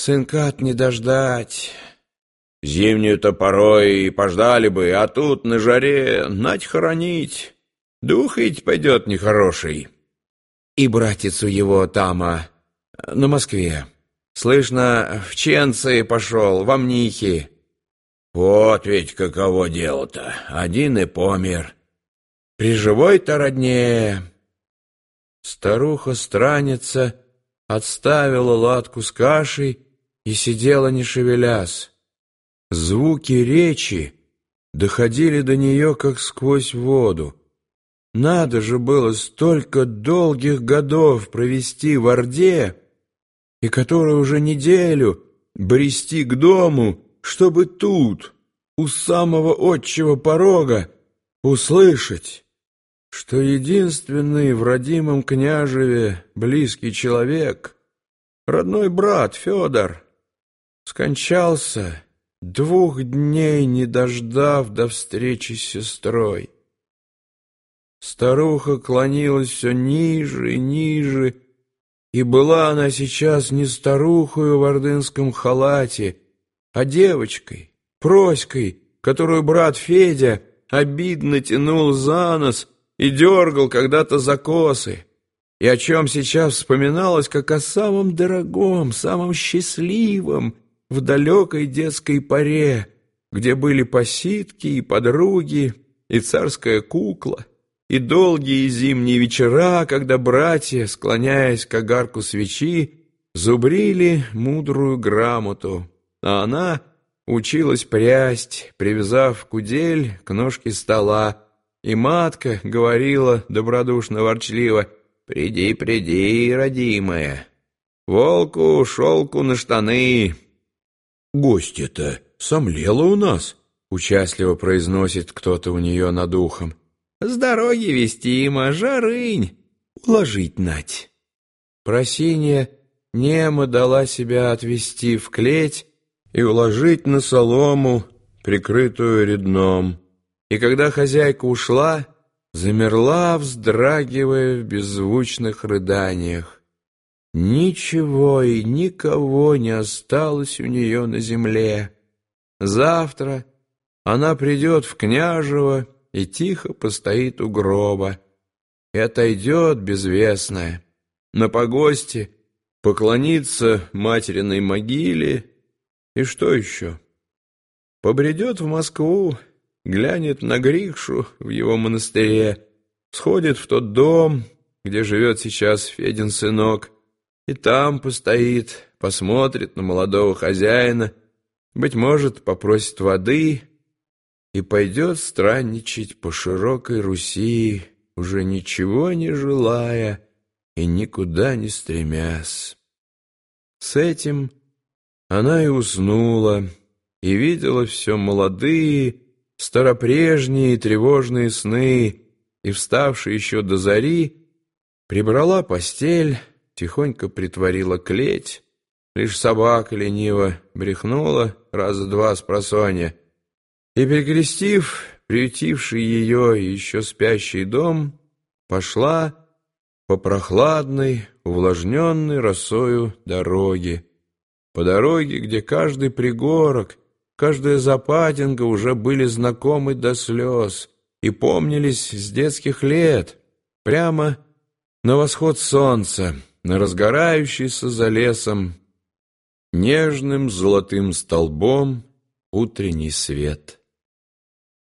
Сынка-то не дождать. Зимнюю-то порой и пождали бы, а тут на жаре нать хоронить. Дух ведь пойдет нехороший. И братицу его тама на Москве. Слышно, в Ченцы пошел, в Амнихи. Вот ведь каково дело-то, один и помер. При живой-то родне. Старуха-страница отставила латку с кашей и сидела не шевелясь. Звуки речи доходили до нее, как сквозь воду. Надо же было столько долгих годов провести в Орде, и которую уже неделю брести к дому, чтобы тут, у самого отчего порога, услышать, что единственный в родимом княжеве близкий человек, родной брат Федор, скончался, двух дней не дождав до встречи с сестрой. Старуха клонилась все ниже и ниже, и была она сейчас не старухою в ордынском халате, а девочкой, проськой, которую брат Федя обидно тянул за нос и дергал когда-то за косы, и о чем сейчас вспоминалось, как о самом дорогом, самом счастливом в далекой детской поре, где были посидки и подруги, и царская кукла, и долгие зимние вечера, когда братья, склоняясь к огарку свечи, зубрили мудрую грамоту, а она училась прясть, привязав кудель к ножке стола, и матка говорила добродушно-ворчливо «Приди, приди, родимая, волку шелку на штаны». «Гостья-то сомлела у нас», — участливо произносит кто-то у нее над ухом. С дороги вестима, жарынь, уложить нать. Просинья немо дала себя отвести в клеть и уложить на солому, прикрытую редном. И когда хозяйка ушла, замерла, вздрагивая в беззвучных рыданиях. Ничего и никого не осталось у нее на земле. Завтра она придет в княжево, и тихо постоит у гроба, и отойдет безвестная на погосте, поклонится материной могиле, и что еще? Побредет в Москву, глянет на Грикшу в его монастыре, сходит в тот дом, где живет сейчас Федин сынок, и там постоит, посмотрит на молодого хозяина, быть может, попросит воды, и пойдет странничать по широкой Руси, уже ничего не желая и никуда не стремясь. С этим она и уснула, и видела все молодые, старопрежние тревожные сны, и, вставши еще до зари, прибрала постель, тихонько притворила клеть, лишь собака лениво брехнула раза два с просонья, и, перекрестив приютивший ее еще спящий дом, пошла по прохладной, увлажненной росою дороге, по дороге, где каждый пригорок, каждая западинка уже были знакомы до слез и помнились с детских лет, прямо на восход солнца, на разгорающийся за лесом, нежным золотым столбом утренний свет.